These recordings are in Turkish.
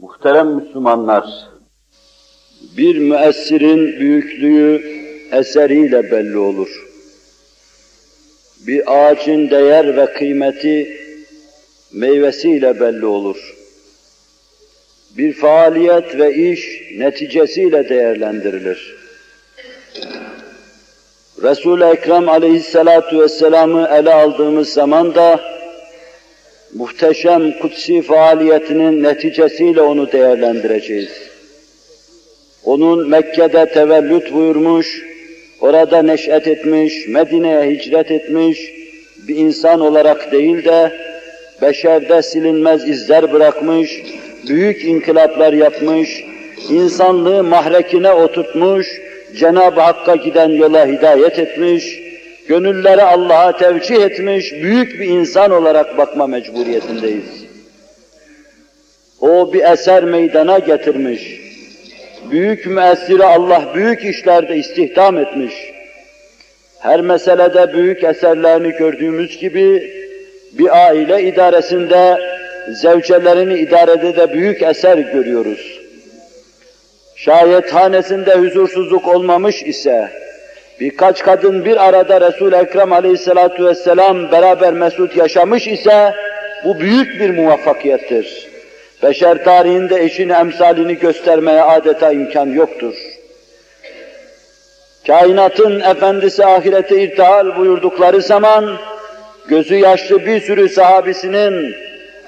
Muhterem Müslümanlar, bir müessirin büyüklüğü eseriyle belli olur. Bir ağacın değer ve kıymeti meyvesiyle belli olur bir faaliyet ve iş neticesiyle değerlendirilir. Resul-i Ekrem aleyhissalatu vesselam'ı ele aldığımız zaman da muhteşem kutsi faaliyetinin neticesiyle onu değerlendireceğiz. Onun Mekke'de tevellüt buyurmuş, orada neş'et etmiş, Medine'ye hicret etmiş bir insan olarak değil de beşerde silinmez izler bırakmış, büyük inkılaplar yapmış, insanlığı mahrekine oturtmuş, Cenab-ı Hakk'a giden yola hidayet etmiş, gönülleri Allah'a tevcih etmiş, büyük bir insan olarak bakma mecburiyetindeyiz. O bir eser meydana getirmiş, büyük müessiri Allah büyük işlerde istihdam etmiş. Her meselede büyük eserlerini gördüğümüz gibi, bir aile idaresinde zevcelerini idarede de büyük eser görüyoruz. Şayet hanesinde huzursuzluk olmamış ise, birkaç kadın bir arada Resul-i Ekrem aleyhissalatu vesselam beraber mesut yaşamış ise, bu büyük bir muvaffakiyettir. Beşer tarihinde eşini emsalini göstermeye adeta imkan yoktur. Kainatın efendisi ahirete irtihal buyurdukları zaman, gözü yaşlı bir sürü sahabisinin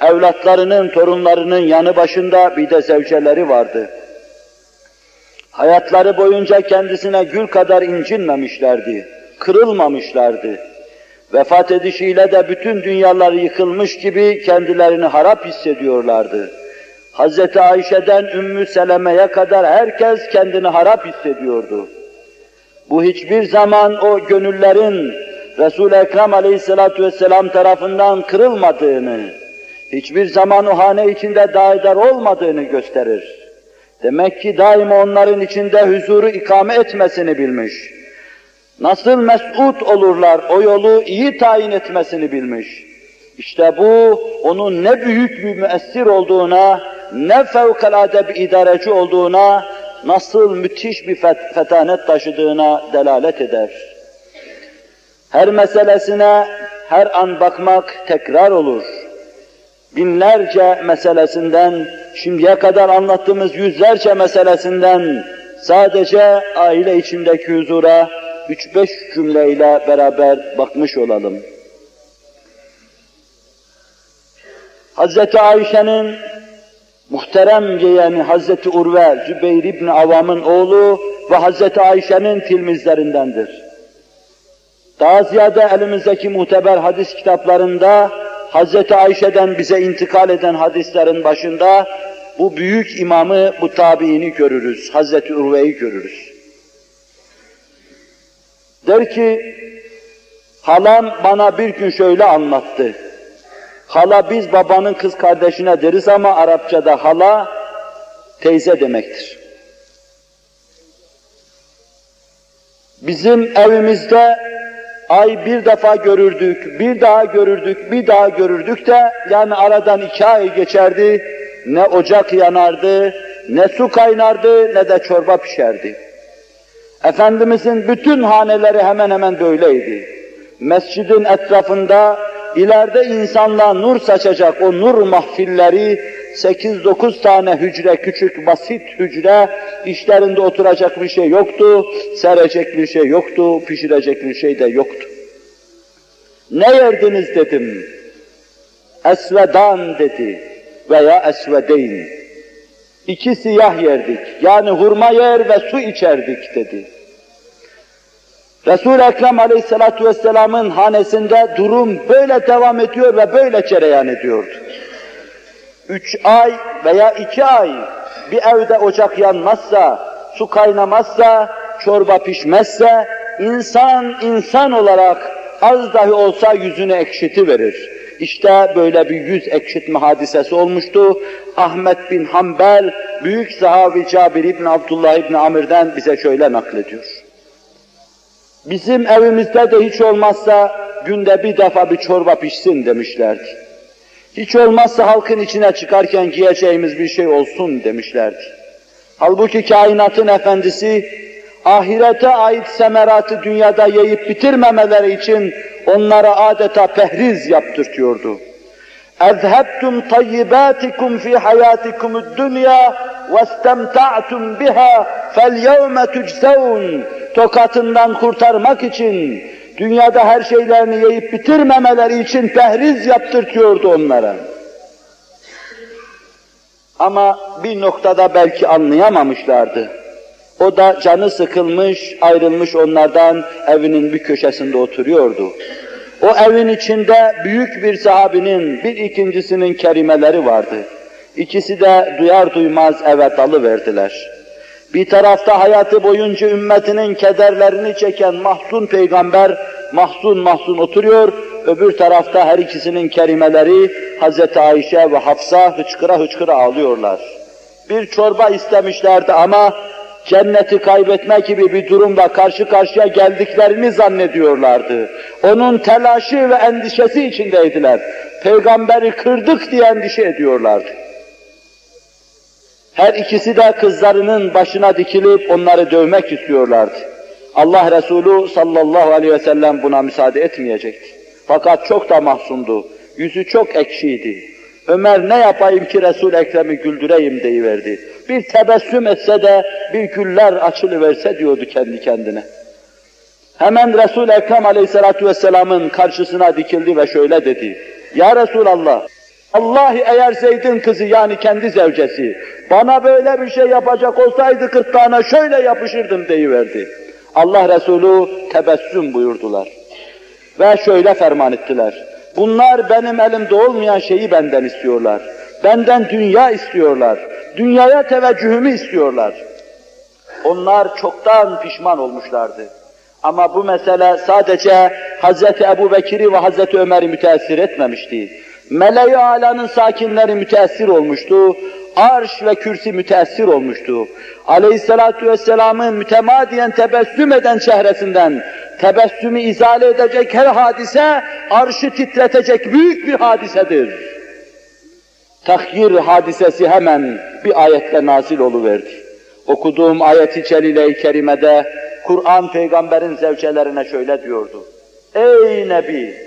evlatlarının, torunlarının yanı başında bir de zevceleri vardı. Hayatları boyunca kendisine gül kadar incinmemişlerdi, kırılmamışlardı. Vefat edişiyle de bütün dünyaları yıkılmış gibi kendilerini harap hissediyorlardı. Hz. Ayşe'den Ümmü Seleme'ye kadar herkes kendini harap hissediyordu. Bu hiçbir zaman o gönüllerin Resul-i Ekrem aleyhissalatu vesselam tarafından kırılmadığını, hiçbir zaman o hane içinde daidar olmadığını gösterir. Demek ki daima onların içinde huzuru ikame etmesini bilmiş. Nasıl mesut olurlar o yolu iyi tayin etmesini bilmiş. İşte bu onun ne büyük bir müessir olduğuna, ne fevkalade bir idareci olduğuna, nasıl müthiş bir fet fetanet taşıdığına delalet eder. Her meselesine her an bakmak tekrar olur binlerce meselesinden, şimdiye kadar anlattığımız yüzlerce meselesinden sadece aile içindeki huzura üç beş cümleyle beraber bakmış olalım. Hazreti Ayşe'nin muhterem yeğeni Hazreti Urve, Zübeyir İbni Avam'ın oğlu ve Hazreti Ayşe'nin tilmizlerindendir. Daha ziyade elimizdeki muteber hadis kitaplarında Hazreti Ayşe'den bize intikal eden hadislerin başında bu büyük imamı, bu tabiini görürüz. Hazreti Urve'yi görürüz. Der ki, halam bana bir gün şöyle anlattı. Hala biz babanın kız kardeşine deriz ama Arapçada hala, teyze demektir. Bizim evimizde ay bir defa görürdük, bir daha görürdük, bir daha görürdük de yani aradan iki ay geçerdi, ne ocak yanardı, ne su kaynardı, ne de çorba pişerdi. Efendimizin bütün haneleri hemen hemen böyleydi. Mescidin etrafında ileride insanla nur saçacak o nur mahfilleri 8-9 tane hücre, küçük basit hücre, işlerinde oturacak bir şey yoktu, serecek bir şey yoktu, pişirecek bir şey de yoktu. Ne yerdiniz dedim. Esvedan dedi veya esvedeyn. İki siyah yerdik, yani hurma yer ve su içerdik dedi. Resul-i Ekrem Aleyhisselatü Vesselam'ın hanesinde durum böyle devam ediyor ve böyle cereyan ediyordu. Üç ay veya iki ay bir evde ocak yanmazsa, su kaynamazsa, çorba pişmezse, insan insan olarak az dahi olsa yüzünü ekşiti verir. İşte böyle bir yüz ekşitme hadisesi olmuştu. Ahmet bin Hanbel, büyük sahabi Cabir İbni Abdullah İbni Amir'den bize şöyle naklediyor. Bizim evimizde de hiç olmazsa günde bir defa bir çorba pişsin demişlerdi. Hiç olmazsa halkın içine çıkarken giyeceğimiz bir şey olsun demişlerdi. Halbuki kainatın efendisi ahirete ait semeratı dünyada yiyip bitirmemeleri için onlara adeta pehriz yaptırtıyordu. اَذْهَبْتُمْ طَيِّبَاتِكُمْ فِي حَيَاتِكُمُ الدُّنْيَا وَاسْتَمْتَعْتُمْ بِهَا فَالْيَوْمَ تُجْزَوْنَ Tokatından kurtarmak için, dünyada her şeylerini yiyip bitirmemeleri için pehriz yaptırtıyordu onlara. Ama bir noktada belki anlayamamışlardı. O da canı sıkılmış, ayrılmış onlardan evinin bir köşesinde oturuyordu. O evin içinde büyük bir sahabinin, bir ikincisinin kerimeleri vardı. İkisi de duyar duymaz eve dalı verdiler. Bir tarafta hayatı boyunca ümmetinin kederlerini çeken mahzun peygamber mahzun mahzun oturuyor, öbür tarafta her ikisinin kerimeleri Hz. Ayşe ve Hafsa hıçkıra hıçkıra ağlıyorlar. Bir çorba istemişlerdi ama cenneti kaybetme gibi bir durumla karşı karşıya geldiklerini zannediyorlardı. Onun telaşı ve endişesi içindeydiler. Peygamberi kırdık diye endişe ediyorlardı. Her ikisi de kızlarının başına dikilip onları dövmek istiyorlardı. Allah Resulü sallallahu aleyhi ve sellem buna müsaade etmeyecekti. Fakat çok da mahzundu. Yüzü çok ekşiydi. Ömer ne yapayım ki Resul Ekrem'i güldüreyim deyiverdi. Bir tebessüm etse de bir güller açılıverse diyordu kendi kendine. Hemen Resul Ekrem Aleyhisselatü Vesselam'ın karşısına dikildi ve şöyle dedi. Ya Resulallah, Allah eğer Zeyd'in kızı yani kendi zevcesi bana böyle bir şey yapacak olsaydı kırtlağına şöyle yapışırdım deyiverdi. Allah Resulü tebessüm buyurdular. Ve şöyle ferman ettiler. Bunlar benim elimde olmayan şeyi benden istiyorlar. Benden dünya istiyorlar. Dünyaya teveccühümü istiyorlar. Onlar çoktan pişman olmuşlardı. Ama bu mesele sadece Hz. Ebu Bekir'i ve Hz. Ömer'i müteessir etmemişti. Meleği alanın sakinleri müteessir olmuştu. Arş ve kürsi müteessir olmuştu. Aleyhissalatu vesselamın mütemadiyen tebessüm eden çehresinden tebessümü izale edecek her hadise arşı titretecek büyük bir hadisedir. Tahyir hadisesi hemen bir ayetle nazil oluverdi. Okuduğum ayeti celile-i kerimede Kur'an peygamberin zevcelerine şöyle diyordu. Ey Nebi!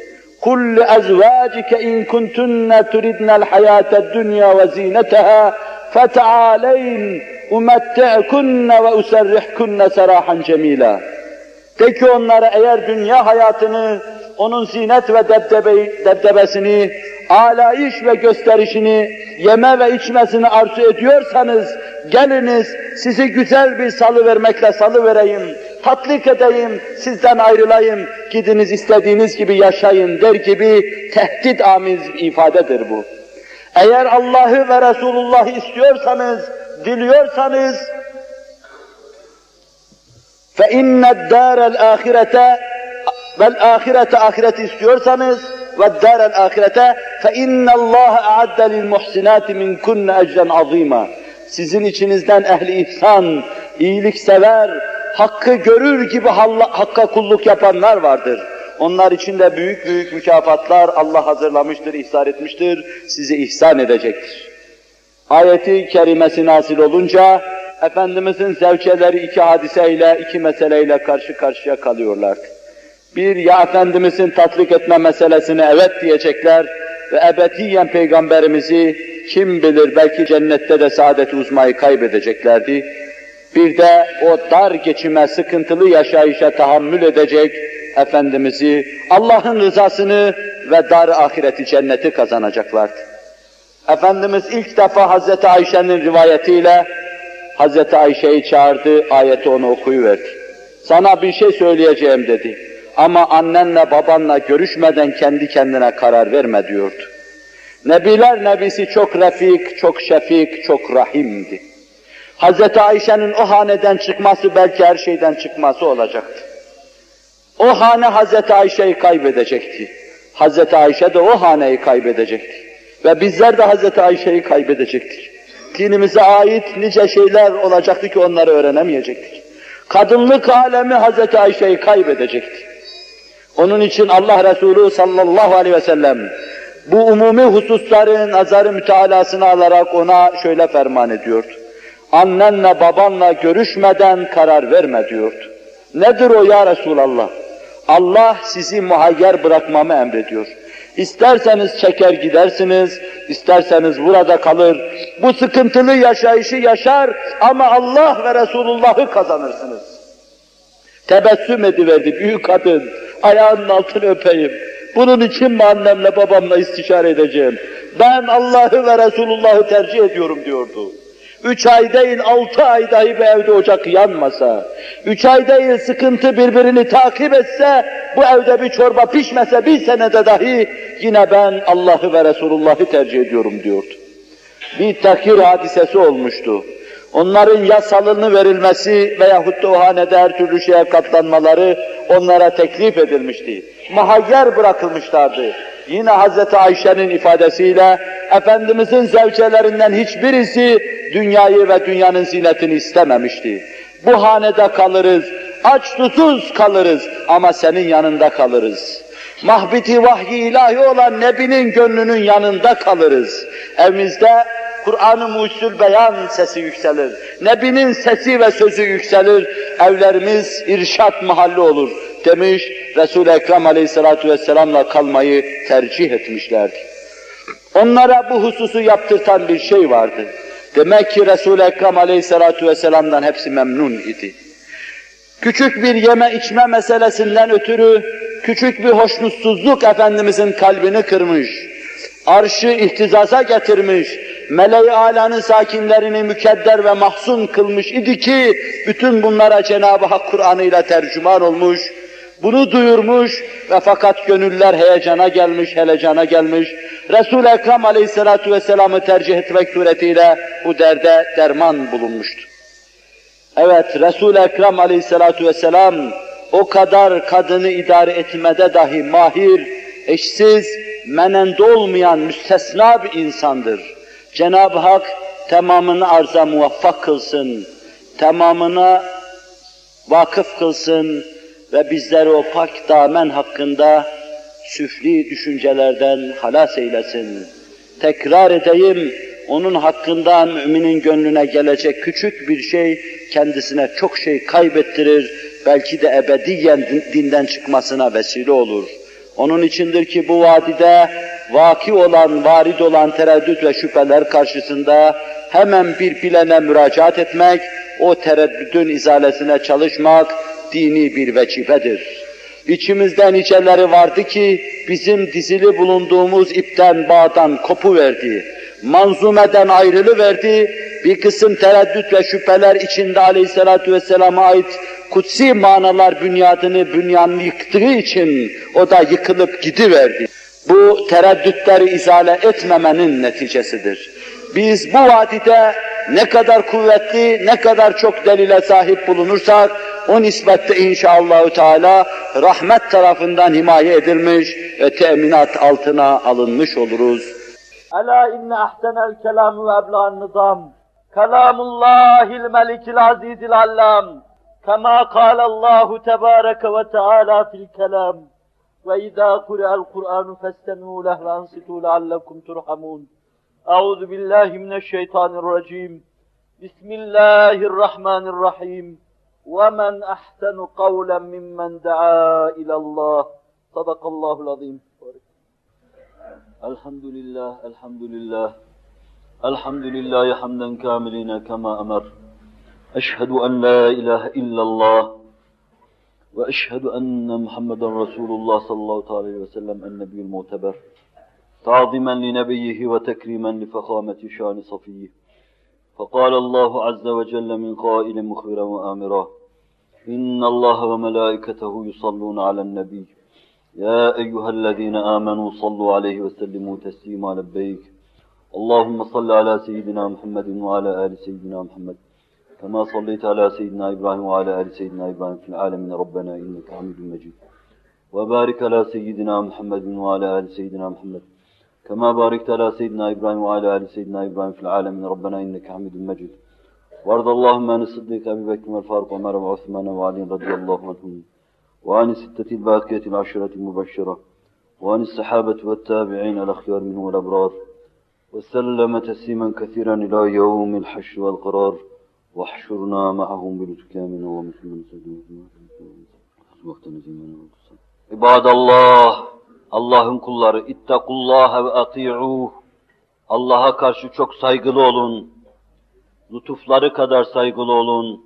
قل لأزواجك إن كنتن تردن الحياة الدنيا وزينتها فتعالين أمتعكن وأسرحكن سراحا جميلا De ki onlara eğer dünya hayatını, onun zinet ve debdebe, debdebesini, alayış ve gösterişini, yeme ve içmesini arzu ediyorsanız, geliniz sizi güzel bir salı vermekle salı vereyim, tatlik edeyim, sizden ayrılayım, gidiniz istediğiniz gibi yaşayın der gibi tehdit amiz ifadedir bu. Eğer Allah'ı ve Resulullah'ı istiyorsanız, diliyorsanız, فَاِنَّ الدَّارَ الْآخِرَةَ وَالْآخِرَةَ ahiret istiyorsanız وَالدَّارَ الْآخِرَةَ فَاِنَّ اللّٰهَ اَعَدَّ لِلْمُحْسِنَاتِ مِنْ كُنَّ اَجْرًا عَظ۪يمًا sizin içinizden ehli ihsan, iyilik sever, hakkı görür gibi hakka kulluk yapanlar vardır. Onlar için de büyük büyük mükafatlar Allah hazırlamıştır, ihsan etmiştir, sizi ihsan edecektir. Ayeti kerimesi nasil olunca, Efendimizin zevçeleri iki hadiseyle, iki meseleyle karşı karşıya kalıyorlardı. Bir, ya Efendimizin tatlık etme meselesine evet diyecekler ve ebediyen Peygamberimizi kim bilir belki cennette de saadet uzmayı kaybedeceklerdi. Bir de o dar geçime, sıkıntılı yaşayışa tahammül edecek Efendimiz'i, Allah'ın rızasını ve dar ahireti cenneti kazanacaklardı. Efendimiz ilk defa Hazreti Ayşe'nin rivayetiyle Hazreti Ayşe'yi çağırdı, ayeti onu okuyuverdi. Sana bir şey söyleyeceğim dedi. Ama annenle babanla görüşmeden kendi kendine karar verme diyordu. Nebiler nebisi çok refik, çok şefik, çok rahimdi. Hazreti Ayşe'nin o haneden çıkması belki her şeyden çıkması olacaktı. O hane Hazreti Ayşe'yi kaybedecekti. Hazreti Ayşe de o haneyi kaybedecekti. Ve bizler de Hazreti Ayşe'yi kaybedecektik. Dinimize ait nice şeyler olacaktı ki onları öğrenemeyecektik. Kadınlık alemi Hazreti Ayşe'yi kaybedecekti. Onun için Allah Resulü sallallahu aleyhi ve sellem bu umumi hususların nazarı mütealasını alarak ona şöyle ferman ediyordu. Annenle babanla görüşmeden karar verme diyordu. Nedir o ya Resulallah? Allah sizi muhayyer bırakmamı emrediyor. İsterseniz çeker gidersiniz, isterseniz burada kalır. Bu sıkıntılı yaşayışı yaşar ama Allah ve Resulullah'ı kazanırsınız. Tebessüm ediverdi büyük kadın. Ayağının altını öpeyim. Bunun için mi annemle babamla istişare edeceğim? Ben Allah'ı ve Resulullah'ı tercih ediyorum diyordu. Üç ay değil, altı ay dahi bir evde ocak yanmasa, üç ay değil sıkıntı birbirini takip etse, bu evde bir çorba pişmese bir senede dahi yine ben Allah'ı ve Resulullah'ı tercih ediyorum diyordu. Bir takir hadisesi olmuştu. Onların ya salını verilmesi veyahut da o hanede her türlü şeye katlanmaları onlara teklif edilmişti. Mahayyer bırakılmışlardı. Yine Hazreti Ayşe'nin ifadesiyle Efendimizin zevcelerinden hiçbirisi dünyayı ve dünyanın zinetini istememişti. Bu hanede kalırız, aç susuz kalırız ama senin yanında kalırız. Mahbiti vahyi ilahi olan Nebi'nin gönlünün yanında kalırız. Evimizde Kur'an-ı Mucizül Beyan sesi yükselir. Nebi'nin sesi ve sözü yükselir. Evlerimiz irşat mahalli olur demiş. Resul-i Ekrem aleyhissalatu vesselamla kalmayı tercih etmişlerdi. Onlara bu hususu yaptırtan bir şey vardı. Demek ki Resul-i Ekrem aleyhissalatu vesselam'dan hepsi memnun idi. Küçük bir yeme içme meselesinden ötürü küçük bir hoşnutsuzluk Efendimizin kalbini kırmış, arşı ihtizaza getirmiş, meleği alanın sakinlerini mükedder ve mahzun kılmış idi ki bütün bunlara Cenab-ı Hak Kur'an'ı ile tercüman olmuş, bunu duyurmuş ve fakat gönüller heyecana gelmiş, helecana gelmiş. Resul-i Ekrem aleyhissalatu vesselam'ı tercih etmek suretiyle bu derde derman bulunmuştu. Evet, Resul-i Ekrem aleyhissalatu vesselam o kadar kadını idare etmede dahi mahir, eşsiz, menende olmayan müstesna bir insandır. Cenab-ı Hak tamamını arza muvaffak kılsın, tamamına vakıf kılsın, ve bizleri o pak damen hakkında süfli düşüncelerden halas eylesin. Tekrar edeyim, onun hakkında müminin gönlüne gelecek küçük bir şey kendisine çok şey kaybettirir, belki de ebediyen dinden çıkmasına vesile olur. Onun içindir ki bu vadide vaki olan, varid olan tereddüt ve şüpheler karşısında hemen bir plene müracaat etmek, o tereddüdün izalesine çalışmak, dini bir vecifedir. İçimizde niceleri vardı ki bizim dizili bulunduğumuz ipten bağdan kopu verdi. Manzumeden ayrılı verdi. Bir kısım tereddüt ve şüpheler içinde aleyhissalatu vesselama ait kutsi manalar bünyadını bünyanını yıktığı için o da yıkılıp gidiverdi tereddütleri izale etmemenin neticesidir. Biz bu vadide ne kadar kuvvetli, ne kadar çok delile sahip bulunursak, o nisbette inşallahü teala rahmet tarafından himaye edilmiş ve teminat altına alınmış oluruz. Ela inne ahsenel kelam ve ebla'n nizam. Kelamullahil melikil azizil allam. Kema kâlallahu tebâreke ve teâlâ fil kelam الكلام وإذا قرأ القرآن فاستمعوا له وأنصتوا لعلكم ترحمون أعوذ بالله من الشيطان الرجيم بسم الله الرحمن الرحيم ومن أحسن قولا ممن دعا إلى الله صدق الله العظيم الحمد لله الحمد لله الحمد لله حمدا كاملين كما أمر أشهد أن لا إله إلا الله وأشهد أن محمدا رسول الله صلى الله عليه وسلم النبي المعتبر. تعظيما لنبيه وتكريما لفخامة شان صفيه. فقال الله عز وجل من قائل مخبرا وآمرا إن الله وملائكته يصلون على النبي. يا أيها الذين آمنوا صلوا عليه وسلموا تسليما لبيك. اللهم صل على سيدنا محمد وعلى آل سيدنا محمد. كما صليت على سيدنا إبراهيم وعلى آل سيدنا إبراهيم في العالمين. ربنا إنك حميد مجيد. وبارك على سيدنا محمد وعلى آل سيدنا محمد. كما باركت على سيدنا إبراهيم وعلى آل سيدنا إبراهيم في العالمين. ربنا إنك حميد مجيد. وارض اللهم عن الصديق أبي بكر والفاروق وعمر وعثمان وعلي رضي الله عنهم. وعن الستة الباقية العشرة المبشرة. وعن الصحابة والتابعين الأخيار منهم والأبرار. وسلم تسليما كثيرا إلى يوم الحشر والقرار. واحشرنا معهم بلطفك من ومسلم İbadallah, Allah'ın kulları, ittakullaha ve ati'uh. Allah'a karşı çok saygılı olun. Lütufları kadar saygılı olun.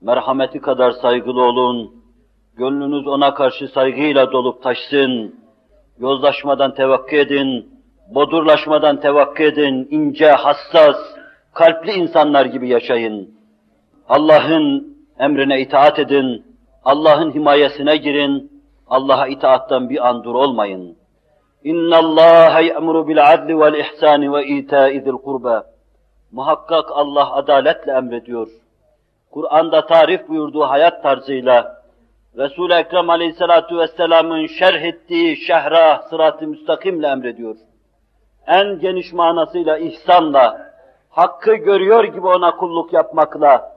Merhameti kadar saygılı olun. Gönlünüz ona karşı saygıyla dolup taşsın. Yozlaşmadan tevakkı edin. Bodurlaşmadan tevakkı edin. ince, hassas, kalpli insanlar gibi yaşayın. Allah'ın emrine itaat edin. Allah'ın himayesine girin. Allah'a itaattan bir an dur olmayın. Bil adli vel ihsani ve ita'i zil kurba. Muhakkak Allah adaletle emrediyor. Kur'an'da tarif buyurduğu hayat tarzıyla Resul-i Ekrem Aleyhisselatu Vesselam'ın şerh ettiği şehra sırat-ı müstakimle emrediyor. En geniş manasıyla ihsanla, hakkı görüyor gibi ona kulluk yapmakla,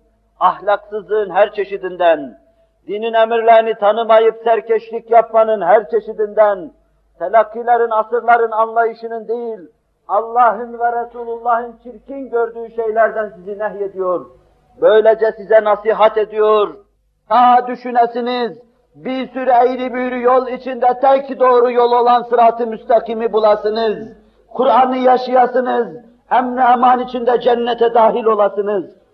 Ahlaksızlığın her çeşidinden, dinin emirlerini tanımayıp serkeşlik yapmanın her çeşidinden, telakkilerin, asırların anlayışının değil, Allah'ın ve Resulullah'ın çirkin gördüğü şeylerden sizi nehyediyor. Böylece size nasihat ediyor. Ta düşünesiniz, bir sürü eğri büğrü yol içinde tek doğru yol olan sırat-ı müstakimi bulasınız. Kur'an'ı yaşayasınız, emni eman içinde cennete dahil olasınız.